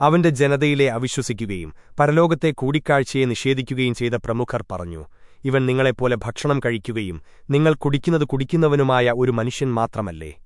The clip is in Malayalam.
അവന്റെ ജനതയിലെ അവിശ്വസിക്കുകയും പരലോകത്തെ കൂടിക്കാഴ്ചയെ നിഷേധിക്കുകയും ചെയ്ത പ്രമുഖർ പറഞ്ഞു ഇവൻ നിങ്ങളെപ്പോലെ ഭക്ഷണം കഴിക്കുകയും നിങ്ങൾ കുടിക്കുന്നത് കുടിക്കുന്നവനുമായ ഒരു മനുഷ്യൻ മാത്രമല്ലേ?